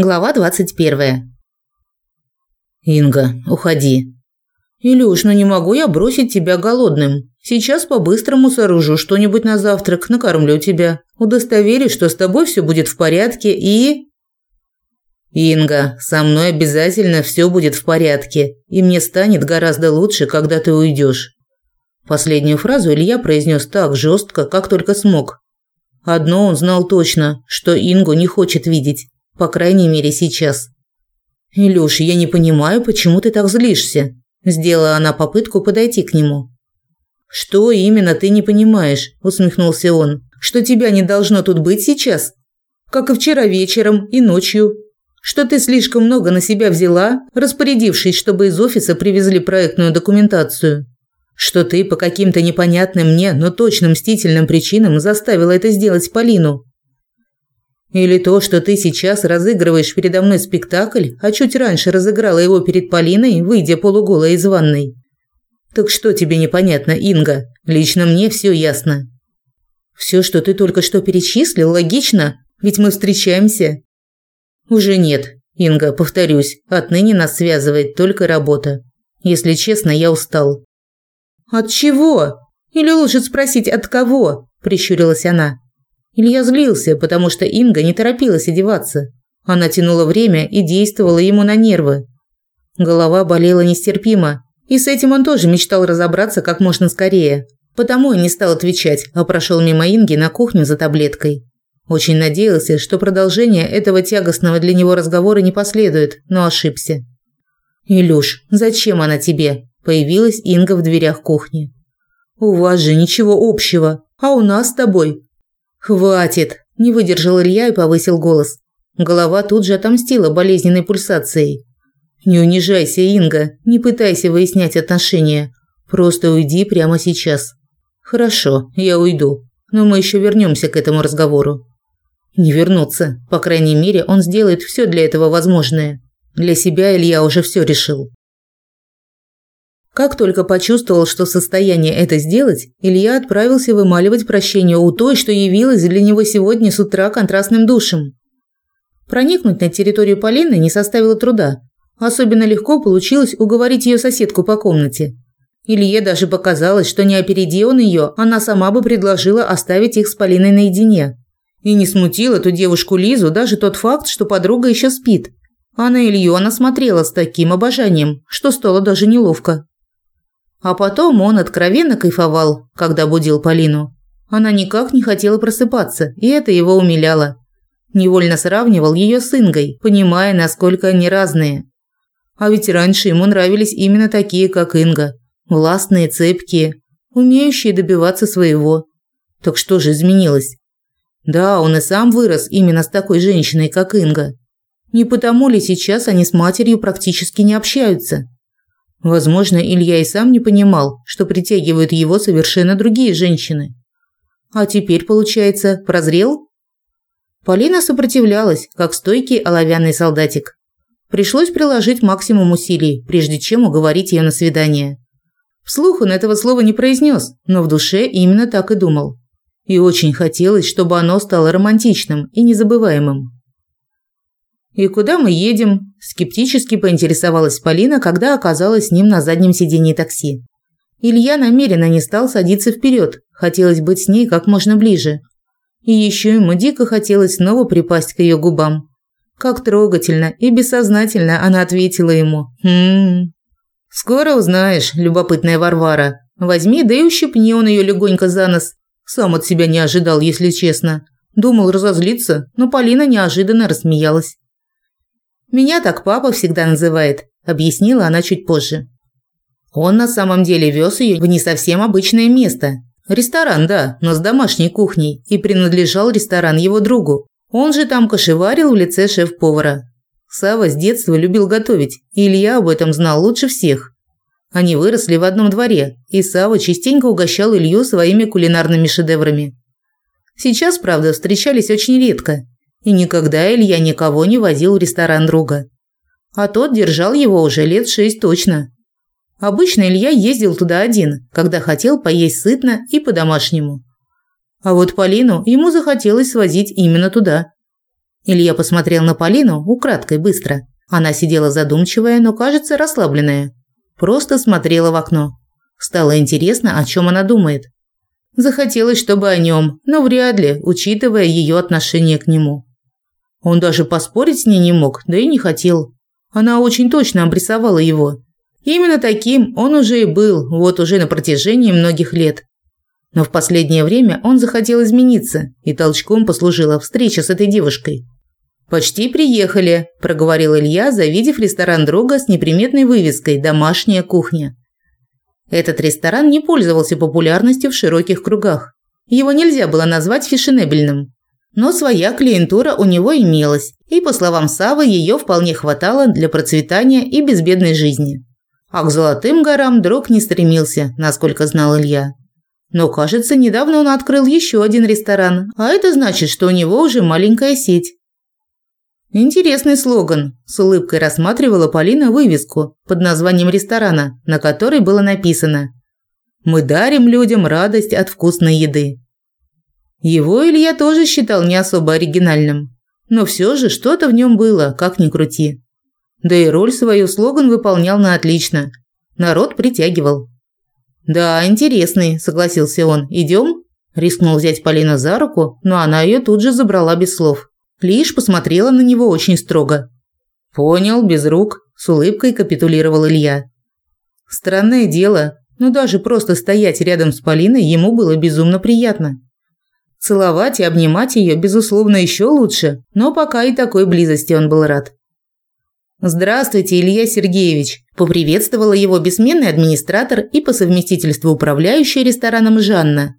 Глава 21. Инга, уходи. Илюш, ну не могу я бросить тебя голодным. Сейчас по-быстрому сооружу что-нибудь на завтрак, накормлю тебя. Удостоверюсь, что с тобой все будет в порядке и... Инга, со мной обязательно все будет в порядке, и мне станет гораздо лучше, когда ты уйдешь. Последнюю фразу Илья произнес так жестко, как только смог. Одно он знал точно, что Ингу не хочет видеть. По крайней мере, сейчас. «Илюш, я не понимаю, почему ты так злишься?» Сделала она попытку подойти к нему. «Что именно ты не понимаешь?» – усмехнулся он. «Что тебя не должно тут быть сейчас? Как и вчера вечером и ночью. Что ты слишком много на себя взяла, распорядившись, чтобы из офиса привезли проектную документацию. Что ты по каким-то непонятным мне, но точно мстительным причинам заставила это сделать Полину. Или то, что ты сейчас разыгрываешь передо мной спектакль, а чуть раньше разыграла его перед Полиной, выйдя полуголой из ванной. Так что тебе непонятно, Инга? Лично мне все ясно. Все, что ты только что перечислил, логично, ведь мы встречаемся. Уже нет, Инга, повторюсь, отныне нас связывает только работа. Если честно, я устал. От чего? Или лучше спросить, от кого? прищурилась она. Илья злился, потому что Инга не торопилась одеваться. Она тянула время и действовала ему на нервы. Голова болела нестерпимо, и с этим он тоже мечтал разобраться как можно скорее. Потому и не стал отвечать, а прошел мимо Инги на кухню за таблеткой. Очень надеялся, что продолжение этого тягостного для него разговора не последует, но ошибся. «Илюш, зачем она тебе?» – появилась Инга в дверях кухни. «У вас же ничего общего, а у нас с тобой «Хватит!» – не выдержал Илья и повысил голос. Голова тут же отомстила болезненной пульсацией. «Не унижайся, Инга, не пытайся выяснять отношения. Просто уйди прямо сейчас». «Хорошо, я уйду, но мы еще вернемся к этому разговору». «Не вернуться. По крайней мере, он сделает все для этого возможное. Для себя Илья уже все решил». Как только почувствовал, что в состоянии это сделать, Илья отправился вымаливать прощение у той, что явилась для него сегодня с утра контрастным душем. Проникнуть на территорию Полины не составило труда. Особенно легко получилось уговорить ее соседку по комнате. Илье даже показалось, что не опереди он ее, она сама бы предложила оставить их с Полиной наедине. И не смутил эту девушку Лизу даже тот факт, что подруга еще спит. А на Илью она смотрела с таким обожанием, что стало даже неловко. А потом он откровенно кайфовал, когда будил Полину. Она никак не хотела просыпаться, и это его умиляло. Невольно сравнивал ее с Ингой, понимая, насколько они разные. А ведь раньше ему нравились именно такие, как Инга. Властные, цепкие, умеющие добиваться своего. Так что же изменилось? Да, он и сам вырос именно с такой женщиной, как Инга. Не потому ли сейчас они с матерью практически не общаются? Возможно, Илья и сам не понимал, что притягивают его совершенно другие женщины. А теперь, получается, прозрел? Полина сопротивлялась, как стойкий оловянный солдатик. Пришлось приложить максимум усилий, прежде чем уговорить ее на свидание. Вслух он этого слова не произнес, но в душе именно так и думал. И очень хотелось, чтобы оно стало романтичным и незабываемым. «И куда мы едем?» – скептически поинтересовалась Полина, когда оказалась с ним на заднем сидении такси. Илья намеренно не стал садиться вперед, хотелось быть с ней как можно ближе. И еще ему дико хотелось снова припасть к ее губам. Как трогательно и бессознательно она ответила ему «Хм...» «Скоро узнаешь, любопытная Варвара. Возьми, да и ущипни он ее легонько за нос. Сам от себя не ожидал, если честно. Думал разозлиться, но Полина неожиданно рассмеялась. Меня так папа всегда называет, объяснила она чуть позже. Он на самом деле вез ее в не совсем обычное место. Ресторан, да, но с домашней кухней, и принадлежал ресторан его другу. Он же там кошеварил в лице шеф-повара. Сава с детства любил готовить, и Илья об этом знал лучше всех. Они выросли в одном дворе, и Сава частенько угощал Илью своими кулинарными шедеврами. Сейчас, правда, встречались очень редко, и никогда Илья никого не возил в ресторан друга. А тот держал его уже лет шесть точно. Обычно Илья ездил туда один, когда хотел поесть сытно и по-домашнему. А вот Полину ему захотелось свозить именно туда. Илья посмотрел на Полину украдкой быстро. Она сидела задумчивая, но, кажется, расслабленная. Просто смотрела в окно. Стало интересно, о чем она думает. Захотелось, чтобы о нем, но вряд ли, учитывая ее отношение к нему. Он даже поспорить с ней не мог, да и не хотел. Она очень точно обрисовала его. Именно таким он уже и был, вот уже на протяжении многих лет. Но в последнее время он захотел измениться, и толчком послужила встреча с этой девушкой. «Почти приехали», – проговорил Илья, завидев ресторан друга с неприметной вывеской «Домашняя кухня». Этот ресторан не пользовался популярностью в широких кругах. Его нельзя было назвать фешенебельным. Но своя клиентура у него имелась, и, по словам Савы, ее вполне хватало для процветания и безбедной жизни. А к золотым горам друг не стремился, насколько знал Илья. Но, кажется, недавно он открыл еще один ресторан, а это значит, что у него уже маленькая сеть. Интересный слоган. С улыбкой рассматривала Полина вывеску под названием ресторана, на которой было написано «Мы дарим людям радость от вкусной еды». Его Илья тоже считал не особо оригинальным, но все же что-то в нем было, как ни крути. Да и роль свою слоган выполнял на отлично. Народ притягивал. «Да, интересный», – согласился он. «Идем?» Рискнул взять Полина за руку, но она ее тут же забрала без слов. Лишь посмотрела на него очень строго. «Понял, без рук», – с улыбкой капитулировал Илья. Странное дело, но даже просто стоять рядом с Полиной ему было безумно приятно. Целовать и обнимать ее, безусловно, еще лучше, но пока и такой близости он был рад. «Здравствуйте, Илья Сергеевич», – поприветствовала его бессменный администратор и по совместительству управляющая рестораном Жанна.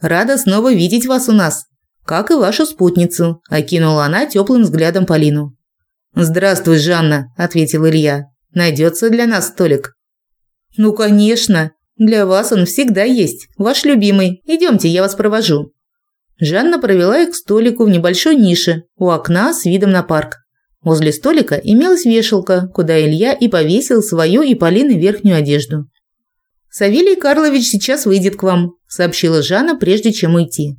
«Рада снова видеть вас у нас как и вашу спутницу», – окинула она теплым взглядом Полину. «Здравствуй, Жанна», – ответил Илья. «Найдется для нас столик». «Ну, конечно. Для вас он всегда есть. Ваш любимый. Идемте, я вас провожу». Жанна провела их к столику в небольшой нише у окна с видом на парк. Возле столика имелась вешалка, куда Илья и повесил свою и Полины верхнюю одежду. «Савелий Карлович сейчас выйдет к вам», – сообщила Жанна, прежде чем уйти.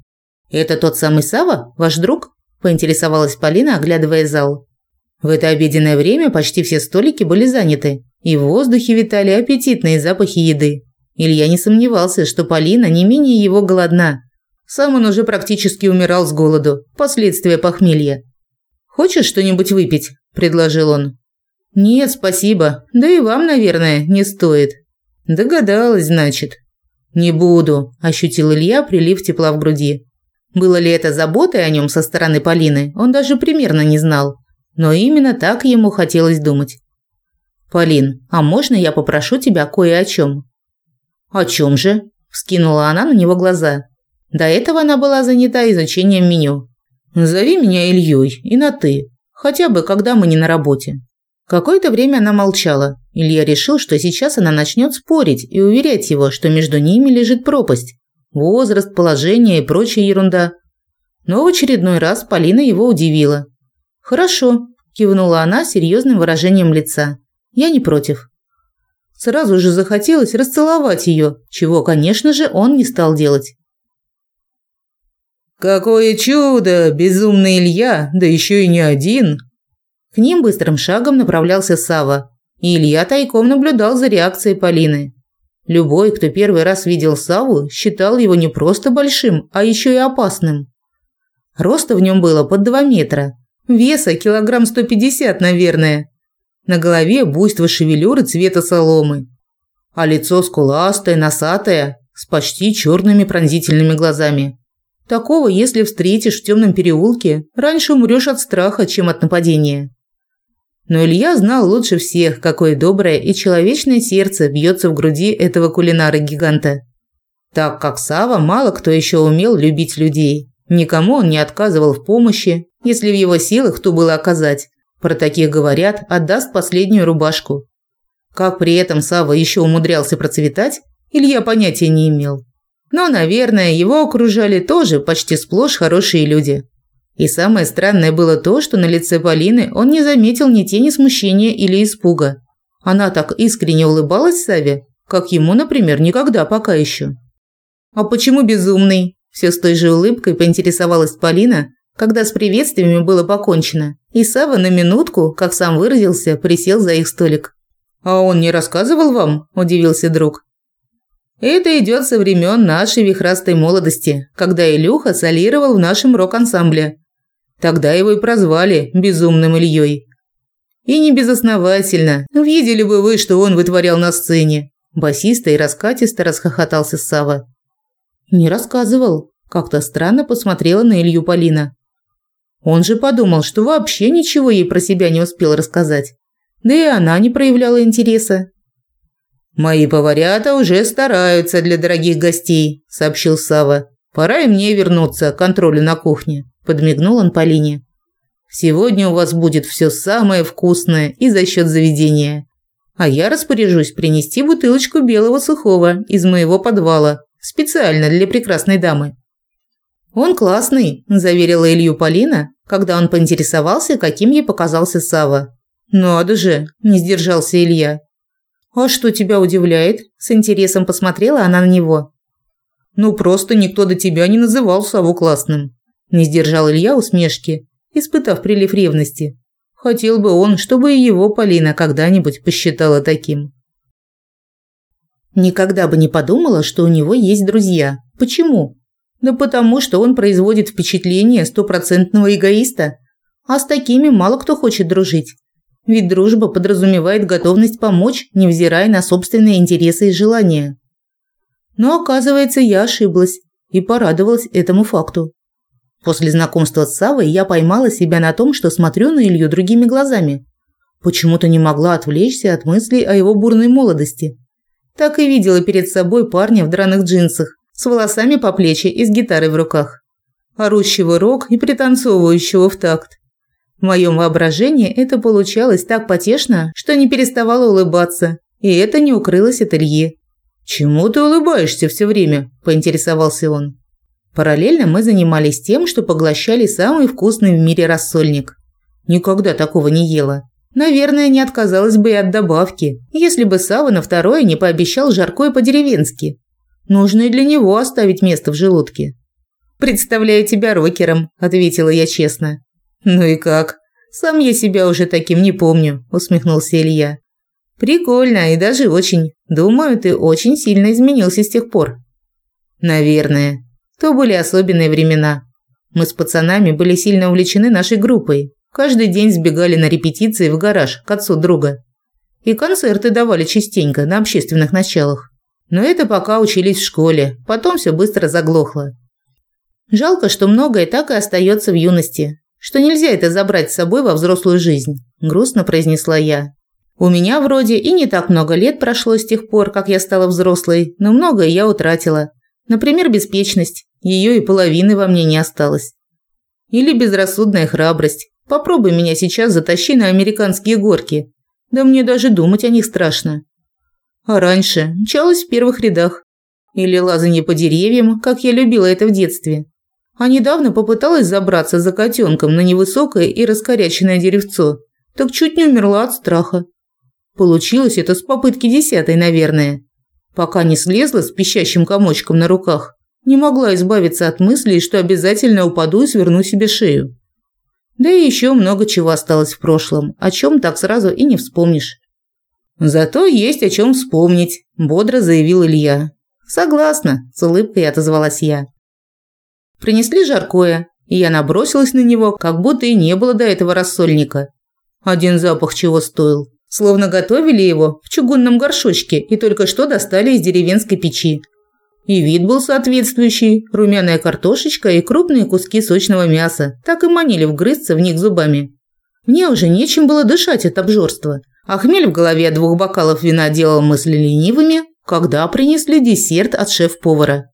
«Это тот самый Сава, ваш друг?» – поинтересовалась Полина, оглядывая зал. В это обеденное время почти все столики были заняты, и в воздухе витали аппетитные запахи еды. Илья не сомневался, что Полина не менее его голодна. Сам он уже практически умирал с голоду, последствия похмелья. «Хочешь что-нибудь выпить?» – предложил он. «Нет, спасибо. Да и вам, наверное, не стоит». «Догадалась, значит». «Не буду», – ощутил Илья прилив тепла в груди. Было ли это заботой о нем со стороны Полины, он даже примерно не знал. Но именно так ему хотелось думать. «Полин, а можно я попрошу тебя кое о чем?» «О чем же?» – вскинула она на него глаза. До этого она была занята изучением меню. «Зови меня Ильей и на «ты», хотя бы когда мы не на работе». Какое-то время она молчала. Илья решил, что сейчас она начнет спорить и уверять его, что между ними лежит пропасть, возраст, положение и прочая ерунда. Но в очередной раз Полина его удивила. «Хорошо», – кивнула она серьезным выражением лица. «Я не против». Сразу же захотелось расцеловать ее, чего, конечно же, он не стал делать. «Какое чудо! Безумный Илья, да еще и не один!» К ним быстрым шагом направлялся Сава, и Илья тайком наблюдал за реакцией Полины. Любой, кто первый раз видел Саву, считал его не просто большим, а еще и опасным. Роста в нем было под 2 метра, веса килограмм 150, наверное. На голове буйство шевелюры цвета соломы, а лицо скуластое, носатое, с почти черными пронзительными глазами. Такого, если встретишь в темном переулке, раньше умрешь от страха, чем от нападения. Но Илья знал лучше всех, какое доброе и человечное сердце бьется в груди этого кулинара-гиганта. Так как Сава мало кто еще умел любить людей. Никому он не отказывал в помощи, если в его силах то было оказать. Про таких говорят, отдаст последнюю рубашку. Как при этом Сава еще умудрялся процветать, Илья понятия не имел. Но, наверное, его окружали тоже почти сплошь хорошие люди. И самое странное было то, что на лице Полины он не заметил ни тени смущения или испуга. Она так искренне улыбалась Саве, как ему, например, никогда пока еще. «А почему безумный?» – все с той же улыбкой поинтересовалась Полина, когда с приветствиями было покончено, и Сава на минутку, как сам выразился, присел за их столик. «А он не рассказывал вам?» – удивился друг. «Это идет со времен нашей вихрастой молодости, когда Илюха солировал в нашем рок-ансамбле. Тогда его и прозвали «Безумным Ильей». И не безосновательно. Видели бы вы, что он вытворял на сцене. Басиста и раскатисто расхохотался Сава. Не рассказывал. Как-то странно посмотрела на Илью Полина. Он же подумал, что вообще ничего ей про себя не успел рассказать. Да и она не проявляла интереса. «Мои поварята уже стараются для дорогих гостей», – сообщил Сава. «Пора и мне вернуться к контролю на кухне», – подмигнул он Полине. Сегодня у вас будет все самое вкусное и за счет заведения. А я распоряжусь принести бутылочку белого сухого из моего подвала, специально для прекрасной дамы. Он классный, заверила Илью Полина, когда он поинтересовался, каким ей показался Сава. Надо же, не сдержался Илья. А что тебя удивляет? С интересом посмотрела она на него. Ну просто никто до тебя не называл Саву классным. Не сдержал Илья усмешки испытав прилив ревности. Хотел бы он, чтобы и его Полина когда-нибудь посчитала таким. Никогда бы не подумала, что у него есть друзья. Почему? Да потому, что он производит впечатление стопроцентного эгоиста. А с такими мало кто хочет дружить. Ведь дружба подразумевает готовность помочь, невзирая на собственные интересы и желания. Но оказывается, я ошиблась и порадовалась этому факту. После знакомства с Савой я поймала себя на том, что смотрю на Илью другими глазами. Почему-то не могла отвлечься от мыслей о его бурной молодости. Так и видела перед собой парня в драных джинсах, с волосами по плечи и с гитарой в руках. Орущего рок и пританцовывающего в такт. В моем воображении это получалось так потешно, что не переставала улыбаться. И это не укрылось от Ильи. «Чему ты улыбаешься все время?» – поинтересовался он. Параллельно мы занимались тем, что поглощали самый вкусный в мире рассольник. Никогда такого не ела. Наверное, не отказалась бы и от добавки, если бы Сава на второе не пообещал жаркое по-деревенски. Нужно и для него оставить место в желудке. «Представляю тебя рокером», – ответила я честно. «Ну и как? Сам я себя уже таким не помню», – усмехнулся Илья. «Прикольно и даже очень. Думаю, ты очень сильно изменился с тех пор». «Наверное. То были особенные времена. Мы с пацанами были сильно увлечены нашей группой. Каждый день сбегали на репетиции в гараж к отцу друга. И концерты давали частенько на общественных началах. Но это пока учились в школе, потом все быстро заглохло. Жалко, что многое так и остается в юности, что нельзя это забрать с собой во взрослую жизнь, грустно произнесла я. У меня вроде и не так много лет прошло с тех пор, как я стала взрослой, но многое я утратила. Например, беспечность. Ее и половины во мне не осталось. Или безрассудная храбрость. Попробуй меня сейчас затащи на американские горки. Да мне даже думать о них страшно. А раньше мчалась в первых рядах. Или лазанье по деревьям, как я любила это в детстве. А недавно попыталась забраться за котенком на невысокое и раскоряченное деревцо. Так чуть не умерла от страха. Получилось это с попытки десятой, наверное. Пока не слезла с пищащим комочком на руках, не могла избавиться от мысли, что обязательно упаду и сверну себе шею. Да и еще много чего осталось в прошлом, о чем так сразу и не вспомнишь. Зато есть о чем вспомнить, бодро заявил Илья. Согласна, с улыбкой отозвалась я. Принесли жаркое, и я набросилась на него, как будто и не было до этого рассольника. Один запах чего стоил. Словно готовили его в чугунном горшочке и только что достали из деревенской печи. И вид был соответствующий – румяная картошечка и крупные куски сочного мяса, так и манили вгрызться в них зубами. Мне уже нечем было дышать от обжорства, а хмель в голове двух бокалов вина делал мысли ленивыми, когда принесли десерт от шеф-повара.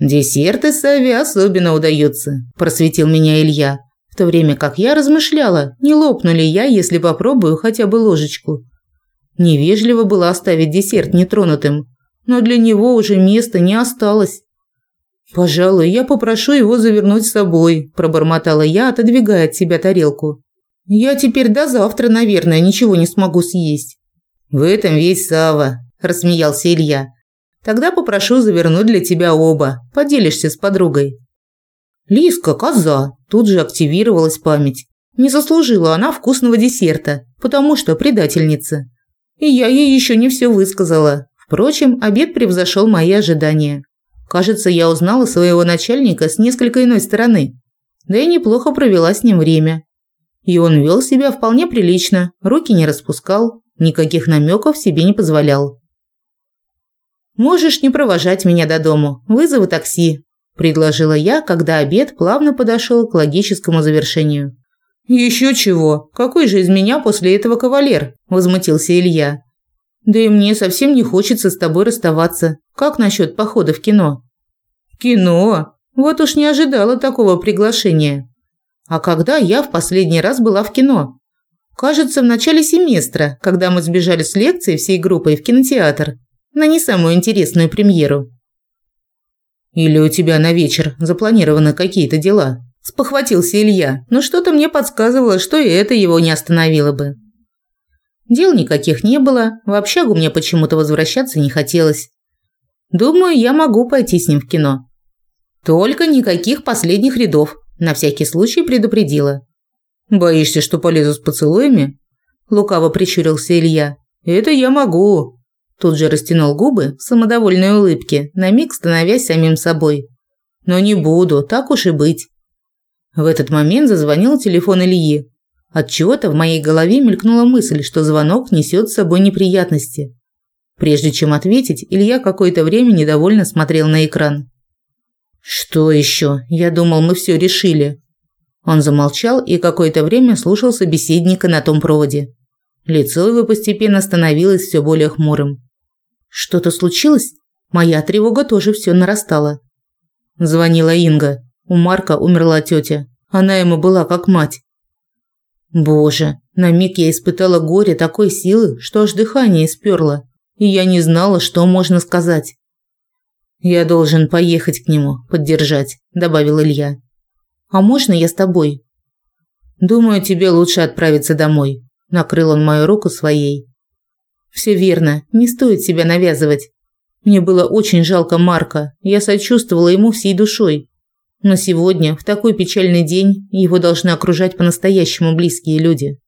«Десерты Саве особенно удаются», – просветил меня Илья, в то время как я размышляла, не лопну ли я, если попробую хотя бы ложечку. Невежливо было оставить десерт нетронутым – но для него уже места не осталось. «Пожалуй, я попрошу его завернуть с собой», – пробормотала я, отодвигая от себя тарелку. «Я теперь до завтра, наверное, ничего не смогу съесть». «В этом весь Сава», – рассмеялся Илья. «Тогда попрошу завернуть для тебя оба. Поделишься с подругой». Лиска, коза. Тут же активировалась память. Не заслужила она вкусного десерта, потому что предательница. И я ей еще не все высказала. Впрочем, обед превзошел мои ожидания. Кажется, я узнала своего начальника с несколько иной стороны. Да и неплохо провела с ним время. И он вел себя вполне прилично, руки не распускал, никаких намеков себе не позволял. «Можешь не провожать меня до дому, вызову такси», – предложила я, когда обед плавно подошел к логическому завершению. «Еще чего? Какой же из меня после этого кавалер?» – возмутился Илья. «Да и мне совсем не хочется с тобой расставаться. Как насчет похода в кино?» «Кино? Вот уж не ожидала такого приглашения. А когда я в последний раз была в кино? Кажется, в начале семестра, когда мы сбежали с лекции всей группой в кинотеатр на не самую интересную премьеру. Или у тебя на вечер запланированы какие-то дела? Спохватился Илья, но что-то мне подсказывало, что и это его не остановило бы. Дел никаких не было, в общагу мне почему-то возвращаться не хотелось. Думаю, я могу пойти с ним в кино. Только никаких последних рядов, на всякий случай предупредила. Боишься, что полезу с поцелуями? Лукаво прищурился Илья. Это я могу. Тут же растянул губы в самодовольной улыбке, на миг становясь самим собой. Но не буду, так уж и быть. В этот момент зазвонил телефон Ильи. От чего-то в моей голове мелькнула мысль, что звонок несет с собой неприятности. Прежде чем ответить, Илья какое-то время недовольно смотрел на экран. Что еще? Я думал, мы все решили. Он замолчал и какое-то время слушал собеседника на том проводе. Лицо его постепенно становилось все более хмурым. Что-то случилось? Моя тревога тоже все нарастала. Звонила Инга. У Марка умерла тетя. Она ему была как мать. Боже, на миг я испытала горе такой силы, что аж дыхание сперло, и я не знала, что можно сказать. «Я должен поехать к нему, поддержать», – добавил Илья. «А можно я с тобой?» «Думаю, тебе лучше отправиться домой», – накрыл он мою руку своей. «Все верно, не стоит себя навязывать. Мне было очень жалко Марка, я сочувствовала ему всей душой. Но сегодня, в такой печальный день, его должны окружать по-настоящему близкие люди».